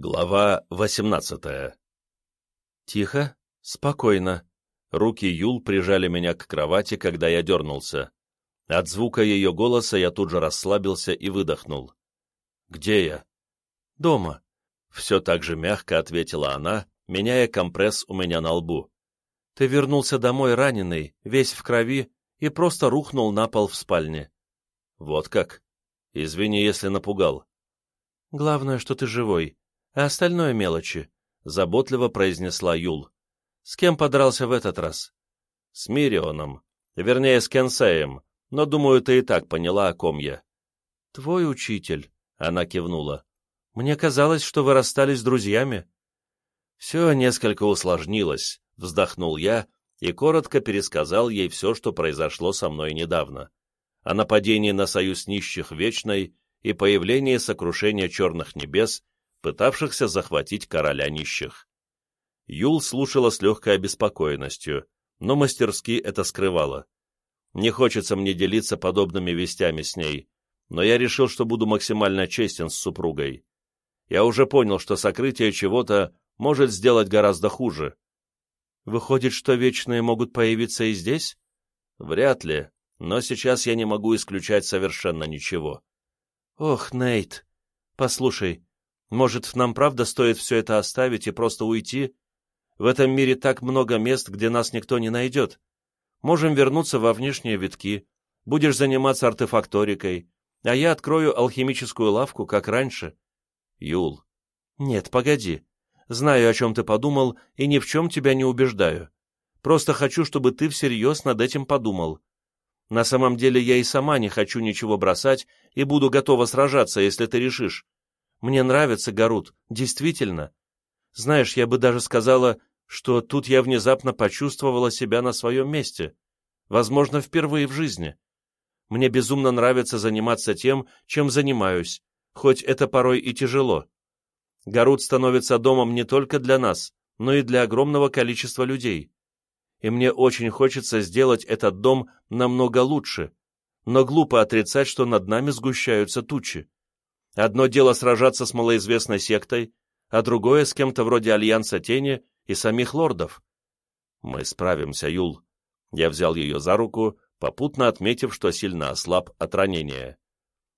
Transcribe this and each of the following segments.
Глава восемнадцатая Тихо, спокойно. Руки Юл прижали меня к кровати, когда я дернулся. От звука ее голоса я тут же расслабился и выдохнул. «Где я?» «Дома», — все так же мягко ответила она, меняя компресс у меня на лбу. «Ты вернулся домой раненый, весь в крови, и просто рухнул на пол в спальне». «Вот как? Извини, если напугал». «Главное, что ты живой а остальное мелочи», — заботливо произнесла Юл. «С кем подрался в этот раз?» «С Мирионом. Вернее, с Кенсеем. Но, думаю, ты и так поняла, о ком я». «Твой учитель», — она кивнула. «Мне казалось, что вы расстались с друзьями». «Все несколько усложнилось», — вздохнул я и коротко пересказал ей все, что произошло со мной недавно. О нападении на союз нищих Вечной и появлении сокрушения черных небес пытавшихся захватить короля нищих. Юл слушала с легкой обеспокоенностью, но мастерски это скрывала. Не хочется мне делиться подобными вестями с ней, но я решил, что буду максимально честен с супругой. Я уже понял, что сокрытие чего-то может сделать гораздо хуже. Выходит, что вечные могут появиться и здесь? Вряд ли, но сейчас я не могу исключать совершенно ничего. Ох, Нейт, послушай, может, нам правда стоит все это оставить и просто уйти? В этом мире так много мест, где нас никто не найдет. Можем вернуться во внешние витки, будешь заниматься артефакторикой, а я открою алхимическую лавку, как раньше. Юл. Нет, погоди. Знаю, о чем ты подумал, и ни в чем тебя не убеждаю. Просто хочу, чтобы ты всерьез над этим подумал. На самом деле я и сама не хочу ничего бросать и буду готова сражаться, если ты решишь. Мне нравится Гарут, действительно. Знаешь, я бы даже сказала, что тут я внезапно почувствовала себя на своем месте. Возможно, впервые в жизни. Мне безумно нравится заниматься тем, чем занимаюсь, хоть это порой и тяжело. Гарут становится домом не только для нас, но и для огромного количества людей. И мне очень хочется сделать этот дом намного лучше, но глупо отрицать, что над нами сгущаются тучи. Одно дело сражаться с малоизвестной сектой, а другое с кем-то вроде Альянса Тени и самих лордов. Мы справимся, Юл. Я взял ее за руку, попутно отметив, что сильно ослаб от ранения.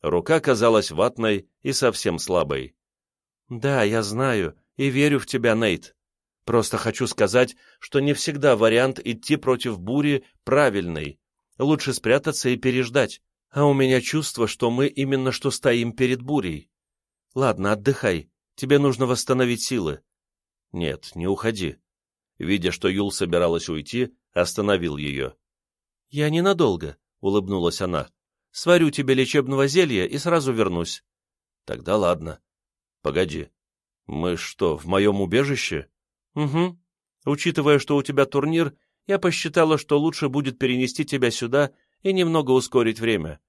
Рука казалась ватной и совсем слабой. «Да, я знаю и верю в тебя, Нейт. Просто хочу сказать, что не всегда вариант идти против бури правильный. Лучше спрятаться и переждать а у меня чувство, что мы именно что стоим перед бурей. Ладно, отдыхай, тебе нужно восстановить силы. Нет, не уходи. Видя, что Юл собиралась уйти, остановил ее. Я ненадолго, улыбнулась она. Сварю тебе лечебного зелья и сразу вернусь. Тогда ладно. Погоди. Мы что, в моем убежище? Угу. Учитывая, что у тебя турнир, я посчитала, что лучше будет перенести тебя сюда и немного ускорить время.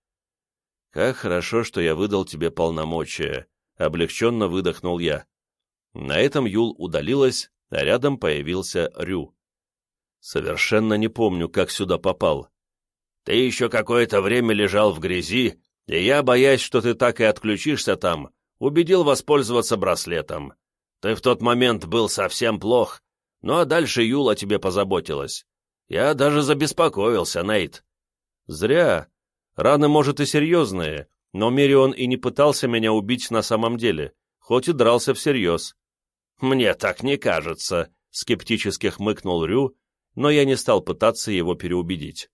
«Как хорошо, что я выдал тебе полномочия», — облегченно выдохнул я. На этом Юл удалилась, а рядом появился Рю. «Совершенно не помню, как сюда попал. Ты еще какое-то время лежал в грязи, и я, боясь, что ты так и отключишься там, убедил воспользоваться браслетом. Ты в тот момент был совсем плох, ну а дальше Юла тебе позаботилась. Я даже забеспокоился, Нейт». «Зря. Раны, может, и серьезные, но Мирион и не пытался меня убить на самом деле, хоть и дрался всерьез. «Мне так не кажется», — скептически хмыкнул Рю, но я не стал пытаться его переубедить.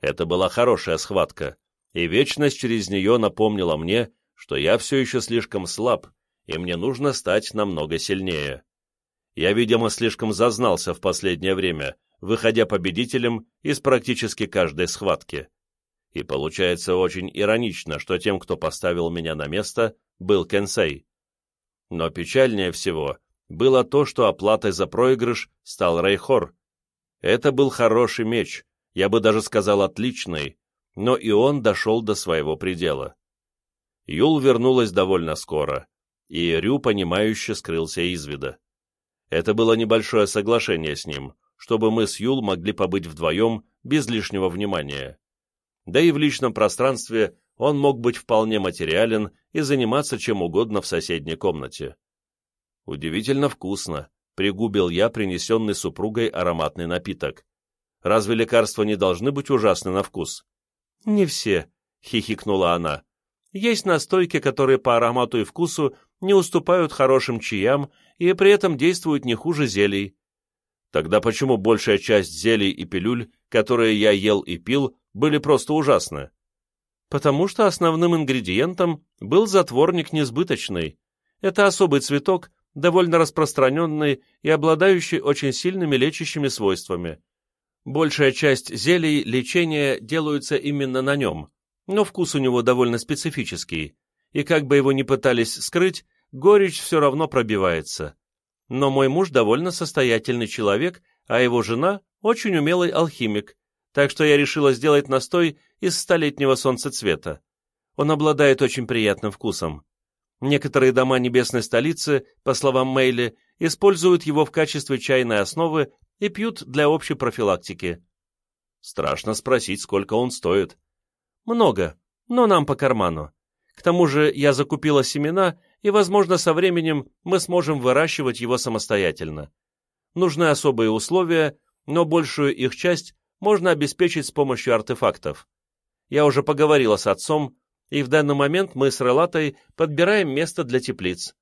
Это была хорошая схватка, и вечность через нее напомнила мне, что я все еще слишком слаб, и мне нужно стать намного сильнее. Я, видимо, слишком зазнался в последнее время, выходя победителем из практически каждой схватки. И получается очень иронично, что тем, кто поставил меня на место, был Кенсей. Но печальнее всего было то, что оплатой за проигрыш стал Рейхор. Это был хороший меч, я бы даже сказал отличный, но и он дошел до своего предела. Юл вернулась довольно скоро, и Рю, понимающе, скрылся из вида. Это было небольшое соглашение с ним, чтобы мы с Юл могли побыть вдвоем без лишнего внимания да и в личном пространстве он мог быть вполне материален и заниматься чем угодно в соседней комнате. Удивительно вкусно, пригубил я принесенный супругой ароматный напиток. Разве лекарства не должны быть ужасны на вкус? Не все, хихикнула она. Есть настойки, которые по аромату и вкусу не уступают хорошим чаям и при этом действуют не хуже зелий. Тогда почему большая часть зелий и пилюль, которые я ел и пил, были просто ужасны? Потому что основным ингредиентом был затворник несбыточный. Это особый цветок, довольно распространенный и обладающий очень сильными лечащими свойствами. Большая часть зелий лечения делаются именно на нем, но вкус у него довольно специфический, и как бы его ни пытались скрыть, горечь все равно пробивается. Но мой муж довольно состоятельный человек, а его жена очень умелый алхимик, так что я решила сделать настой из столетнего солнцецвета. Он обладает очень приятным вкусом. Некоторые дома небесной столицы, по словам Мейли, используют его в качестве чайной основы и пьют для общей профилактики. Страшно спросить, сколько он стоит. Много, но нам по карману. К тому же я закупила семена, и, возможно, со временем мы сможем выращивать его самостоятельно. Нужны особые условия, но большую их часть можно обеспечить с помощью артефактов. Я уже поговорила с отцом, и в данный момент мы с Релатой подбираем место для теплиц.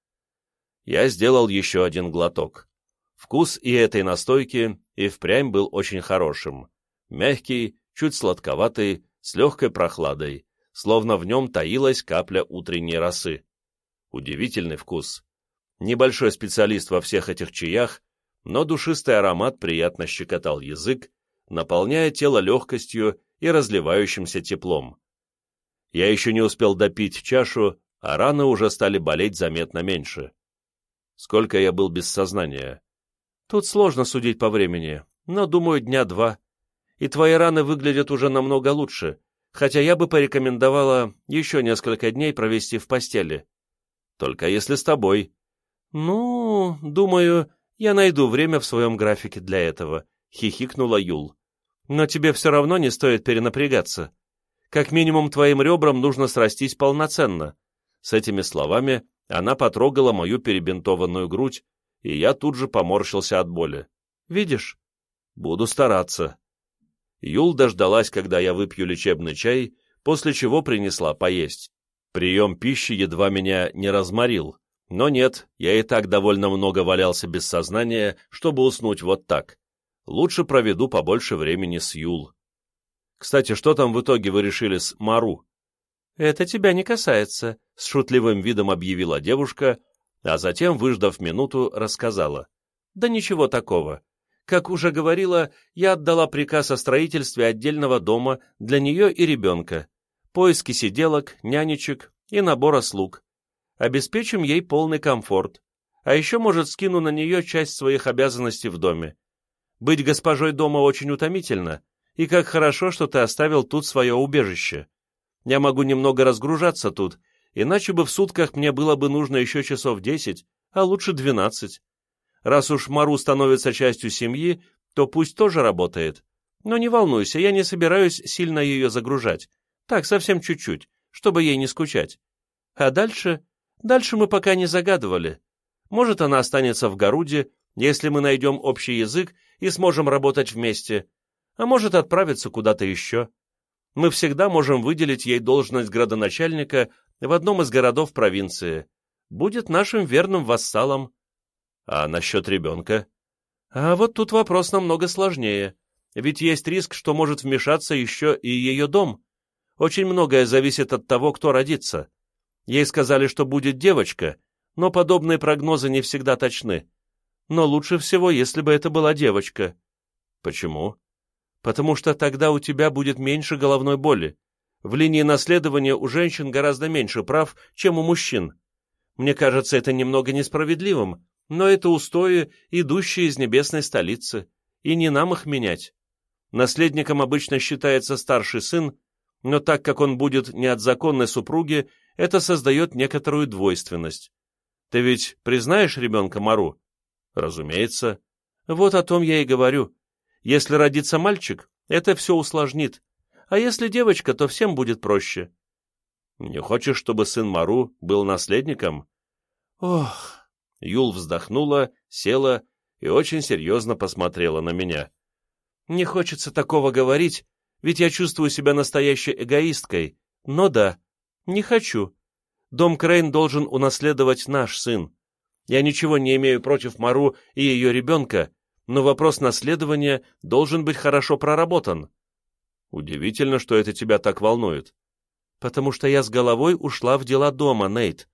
Я сделал еще один глоток. Вкус и этой настойки и впрямь был очень хорошим. Мягкий, чуть сладковатый, с легкой прохладой, словно в нем таилась капля утренней росы. Удивительный вкус. Небольшой специалист во всех этих чаях, но душистый аромат приятно щекотал язык, наполняя тело легкостью и разливающимся теплом. Я еще не успел допить чашу, а раны уже стали болеть заметно меньше. Сколько я был без сознания? Тут сложно судить по времени, но, думаю, дня два. И твои раны выглядят уже намного лучше, хотя я бы порекомендовала еще несколько дней провести в постели. Только если с тобой. Ну, думаю, я найду время в своем графике для этого, — хихикнула Юл. Но тебе все равно не стоит перенапрягаться. Как минимум твоим ребрам нужно срастись полноценно. С этими словами она потрогала мою перебинтованную грудь, и я тут же поморщился от боли. Видишь? Буду стараться. Юл дождалась, когда я выпью лечебный чай, после чего принесла поесть. Прием пищи едва меня не разморил, но нет, я и так довольно много валялся без сознания, чтобы уснуть вот так лучше проведу побольше времени с Юл. Кстати, что там в итоге вы решили с Мару? «Это тебя не касается», — с шутливым видом объявила девушка, а затем, выждав минуту, рассказала. «Да ничего такого. Как уже говорила, я отдала приказ о строительстве отдельного дома для нее и ребенка, поиски сиделок, нянечек и набора слуг. Обеспечим ей полный комфорт, а еще, может, скину на нее часть своих обязанностей в доме. Быть госпожой дома очень утомительно, и как хорошо, что ты оставил тут свое убежище. Я могу немного разгружаться тут, иначе бы в сутках мне было бы нужно еще часов десять, а лучше двенадцать. Раз уж Мару становится частью семьи, то пусть тоже работает. Но не волнуйся, я не собираюсь сильно ее загружать. Так, совсем чуть-чуть, чтобы ей не скучать. А дальше? Дальше мы пока не загадывали. Может, она останется в Горуде, если мы найдем общий язык и сможем работать вместе, а может отправиться куда-то еще. Мы всегда можем выделить ей должность градоначальника в одном из городов провинции. Будет нашим верным вассалом. А насчет ребенка? А вот тут вопрос намного сложнее. Ведь есть риск, что может вмешаться еще и ее дом. Очень многое зависит от того, кто родится. Ей сказали, что будет девочка, но подобные прогнозы не всегда точны но лучше всего, если бы это была девочка. Почему? Потому что тогда у тебя будет меньше головной боли. В линии наследования у женщин гораздо меньше прав, чем у мужчин. Мне кажется это немного несправедливым, но это устои, идущие из небесной столицы, и не нам их менять. Наследником обычно считается старший сын, но так как он будет не от законной супруги, это создает некоторую двойственность. Ты ведь признаешь ребенка Мару? Разумеется. Вот о том я и говорю. Если родится мальчик, это все усложнит. А если девочка, то всем будет проще. Не хочешь, чтобы сын Мару был наследником? Ох, Юл вздохнула, села и очень серьезно посмотрела на меня. «Не хочется такого говорить, ведь я чувствую себя настоящей эгоисткой, но да, не хочу. Дом Крейн должен унаследовать наш сын. Я ничего не имею против Мару и ее ребенка, но вопрос наследования должен быть хорошо проработан. Удивительно, что это тебя так волнует. Потому что я с головой ушла в дела дома, Нейт.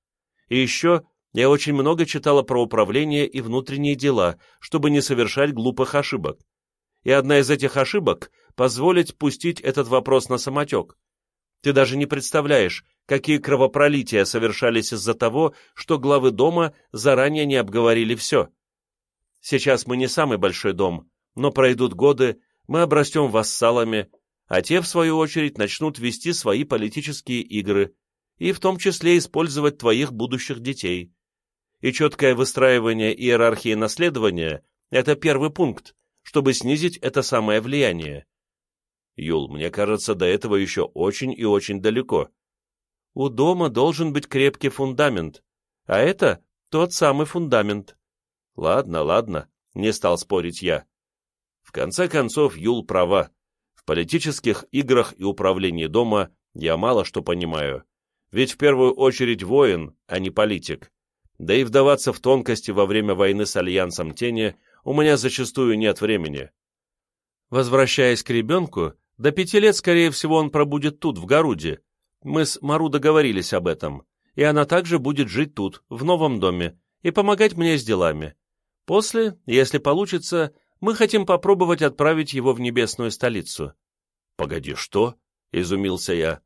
И еще я очень много читала про управление и внутренние дела, чтобы не совершать глупых ошибок. И одна из этих ошибок — позволить пустить этот вопрос на самотек. Ты даже не представляешь, какие кровопролития совершались из-за того, что главы дома заранее не обговорили все. Сейчас мы не самый большой дом, но пройдут годы, мы обрастем вассалами, а те, в свою очередь, начнут вести свои политические игры, и в том числе использовать твоих будущих детей. И четкое выстраивание иерархии наследования – это первый пункт, чтобы снизить это самое влияние. Юл, мне кажется, до этого еще очень и очень далеко. У дома должен быть крепкий фундамент, а это тот самый фундамент. Ладно, ладно, не стал спорить я. В конце концов, Юл права. В политических играх и управлении дома я мало что понимаю. Ведь в первую очередь воин, а не политик. Да и вдаваться в тонкости во время войны с Альянсом Тени у меня зачастую нет времени. Возвращаясь к ребенку, до пяти лет, скорее всего, он пробудет тут, в Горуде. Мы с Мару договорились об этом, и она также будет жить тут, в новом доме, и помогать мне с делами. После, если получится, мы хотим попробовать отправить его в небесную столицу». «Погоди, что?» — изумился я.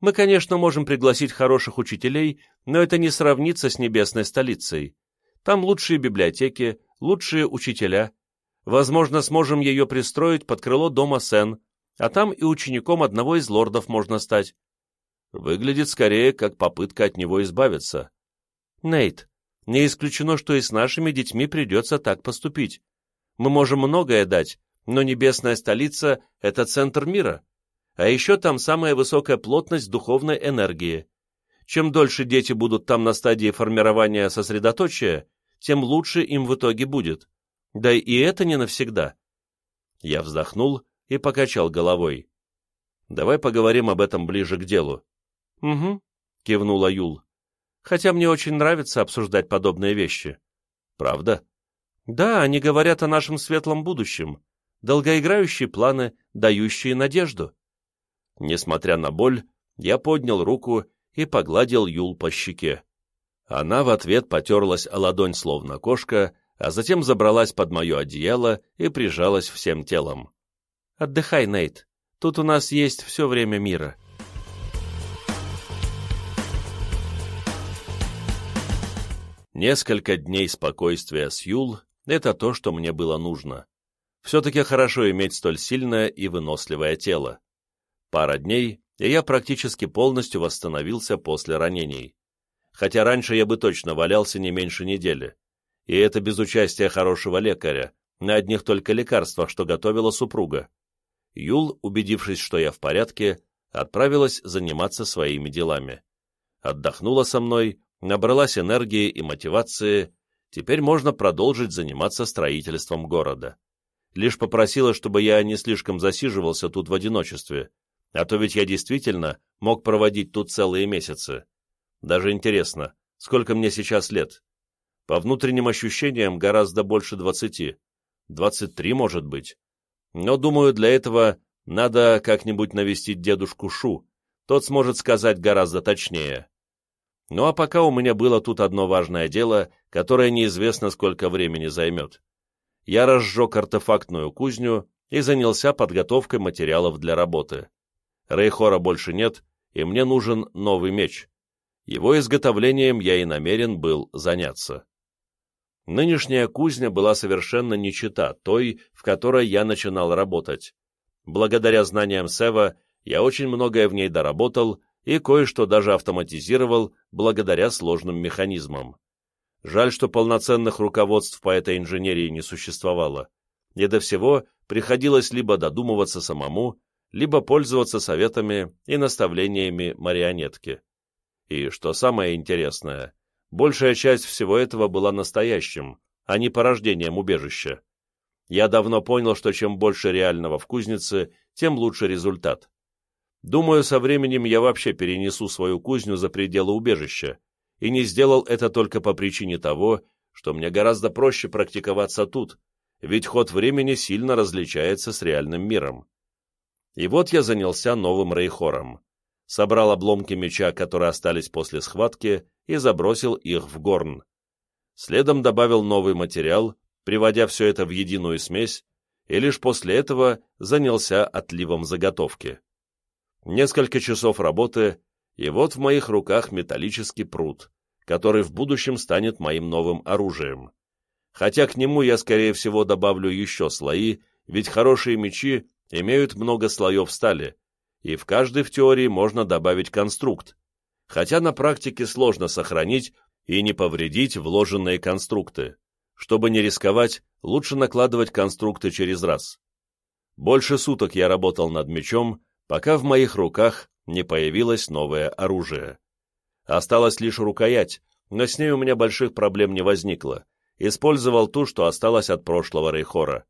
«Мы, конечно, можем пригласить хороших учителей, но это не сравнится с небесной столицей. Там лучшие библиотеки, лучшие учителя. Возможно, сможем ее пристроить под крыло дома Сен, а там и учеником одного из лордов можно стать». Выглядит скорее, как попытка от него избавиться. «Нейт, не исключено, что и с нашими детьми придется так поступить. Мы можем многое дать, но небесная столица — это центр мира. А еще там самая высокая плотность духовной энергии. Чем дольше дети будут там на стадии формирования сосредоточия, тем лучше им в итоге будет. Да и это не навсегда. Я вздохнул и покачал головой. Давай поговорим об этом ближе к делу. — Угу, — кивнула Юл хотя мне очень нравится обсуждать подобные вещи. Правда? Да, они говорят о нашем светлом будущем, долгоиграющие планы, дающие надежду. Несмотря на боль, я поднял руку и погладил Юл по щеке. Она в ответ потерлась о ладонь словно кошка, а затем забралась под мое одеяло и прижалась всем телом. «Отдыхай, Нейт. Тут у нас есть все время мира». Несколько дней спокойствия с Юл — это то, что мне было нужно. Все-таки хорошо иметь столь сильное и выносливое тело. Пара дней, и я практически полностью восстановился после ранений. Хотя раньше я бы точно валялся не меньше недели. И это без участия хорошего лекаря, на одних только лекарствах, что готовила супруга. Юл, убедившись, что я в порядке, отправилась заниматься своими делами. Отдохнула со мной, набралась энергии и мотивации, теперь можно продолжить заниматься строительством города. Лишь попросила, чтобы я не слишком засиживался тут в одиночестве, а то ведь я действительно мог проводить тут целые месяцы. Даже интересно, сколько мне сейчас лет? По внутренним ощущениям гораздо больше двадцати. Двадцать три, может быть. Но, думаю, для этого надо как-нибудь навестить дедушку Шу, тот сможет сказать гораздо точнее. Ну а пока у меня было тут одно важное дело, которое неизвестно сколько времени займет. Я разжег артефактную кузню и занялся подготовкой материалов для работы. Рейхора больше нет, и мне нужен новый меч. Его изготовлением я и намерен был заняться. Нынешняя кузня была совершенно не чита той, в которой я начинал работать. Благодаря знаниям Сева я очень многое в ней доработал и кое-что даже автоматизировал благодаря сложным механизмам. Жаль, что полноценных руководств по этой инженерии не существовало. И до всего приходилось либо додумываться самому, либо пользоваться советами и наставлениями марионетки. И, что самое интересное, большая часть всего этого была настоящим, а не порождением убежища. Я давно понял, что чем больше реального в кузнице, тем лучше результат. Думаю, со временем я вообще перенесу свою кузню за пределы убежища, и не сделал это только по причине того, что мне гораздо проще практиковаться тут, ведь ход времени сильно различается с реальным миром. И вот я занялся новым рейхором. Собрал обломки меча, которые остались после схватки, и забросил их в горн. Следом добавил новый материал, приводя все это в единую смесь, и лишь после этого занялся отливом заготовки. Несколько часов работы, и вот в моих руках металлический пруд, который в будущем станет моим новым оружием. Хотя к нему я, скорее всего, добавлю еще слои, ведь хорошие мечи имеют много слоев стали, и в каждый в теории можно добавить конструкт, хотя на практике сложно сохранить и не повредить вложенные конструкты. Чтобы не рисковать, лучше накладывать конструкты через раз. Больше суток я работал над мечом, пока в моих руках не появилось новое оружие. Осталась лишь рукоять, но с ней у меня больших проблем не возникло. Использовал ту, что осталось от прошлого Рейхора.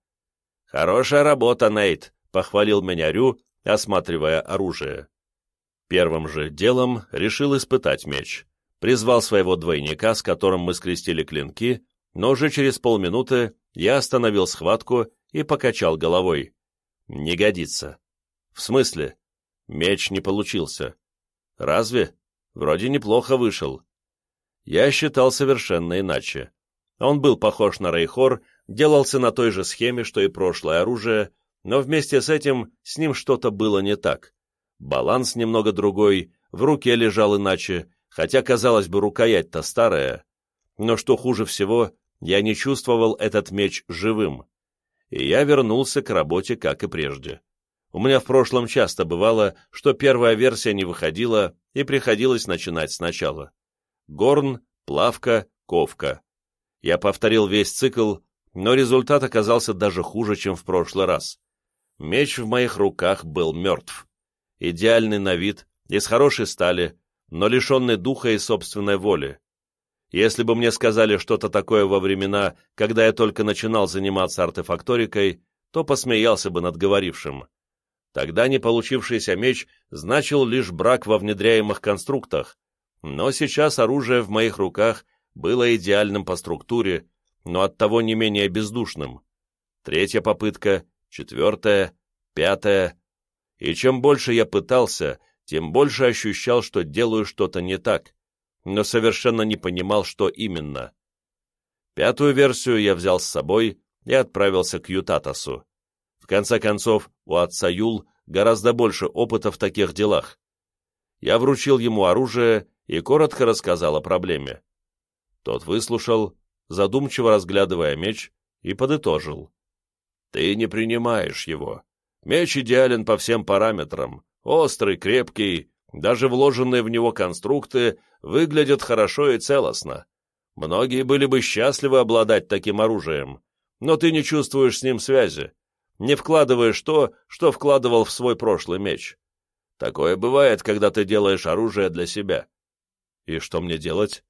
«Хорошая работа, Нейт», — похвалил меня Рю, осматривая оружие. Первым же делом решил испытать меч. Призвал своего двойника, с которым мы скрестили клинки, но уже через полминуты я остановил схватку и покачал головой. Не годится. В смысле? Меч не получился. Разве? Вроде неплохо вышел. Я считал совершенно иначе. Он был похож на Рейхор, делался на той же схеме, что и прошлое оружие, но вместе с этим с ним что-то было не так. Баланс немного другой, в руке лежал иначе, хотя, казалось бы, рукоять-то старая. Но что хуже всего, я не чувствовал этот меч живым. И я вернулся к работе, как и прежде. У меня в прошлом часто бывало, что первая версия не выходила, и приходилось начинать сначала. Горн, плавка, ковка. Я повторил весь цикл, но результат оказался даже хуже, чем в прошлый раз. Меч в моих руках был мертв. Идеальный на вид, из хорошей стали, но лишенный духа и собственной воли. Если бы мне сказали что-то такое во времена, когда я только начинал заниматься артефакторикой, то посмеялся бы над говорившим. Тогда не получившийся меч значил лишь брак во внедряемых конструктах, но сейчас оружие в моих руках было идеальным по структуре, но оттого не менее бездушным. Третья попытка, четвертая, пятая. И чем больше я пытался, тем больше ощущал, что делаю что-то не так, но совершенно не понимал, что именно. Пятую версию я взял с собой и отправился к Ютатасу. В конце концов, у отца Юл гораздо больше опыта в таких делах. Я вручил ему оружие и коротко рассказал о проблеме. Тот выслушал, задумчиво разглядывая меч, и подытожил. «Ты не принимаешь его. Меч идеален по всем параметрам. Острый, крепкий, даже вложенные в него конструкты выглядят хорошо и целостно. Многие были бы счастливы обладать таким оружием, но ты не чувствуешь с ним связи не вкладываешь то, что вкладывал в свой прошлый меч. Такое бывает, когда ты делаешь оружие для себя. И что мне делать?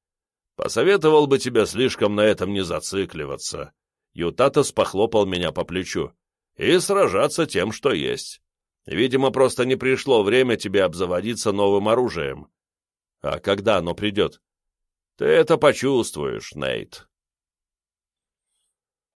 Посоветовал бы тебе слишком на этом не зацикливаться. Ютатос похлопал меня по плечу. И сражаться тем, что есть. Видимо, просто не пришло время тебе обзаводиться новым оружием. А когда оно придет? Ты это почувствуешь, Нейт.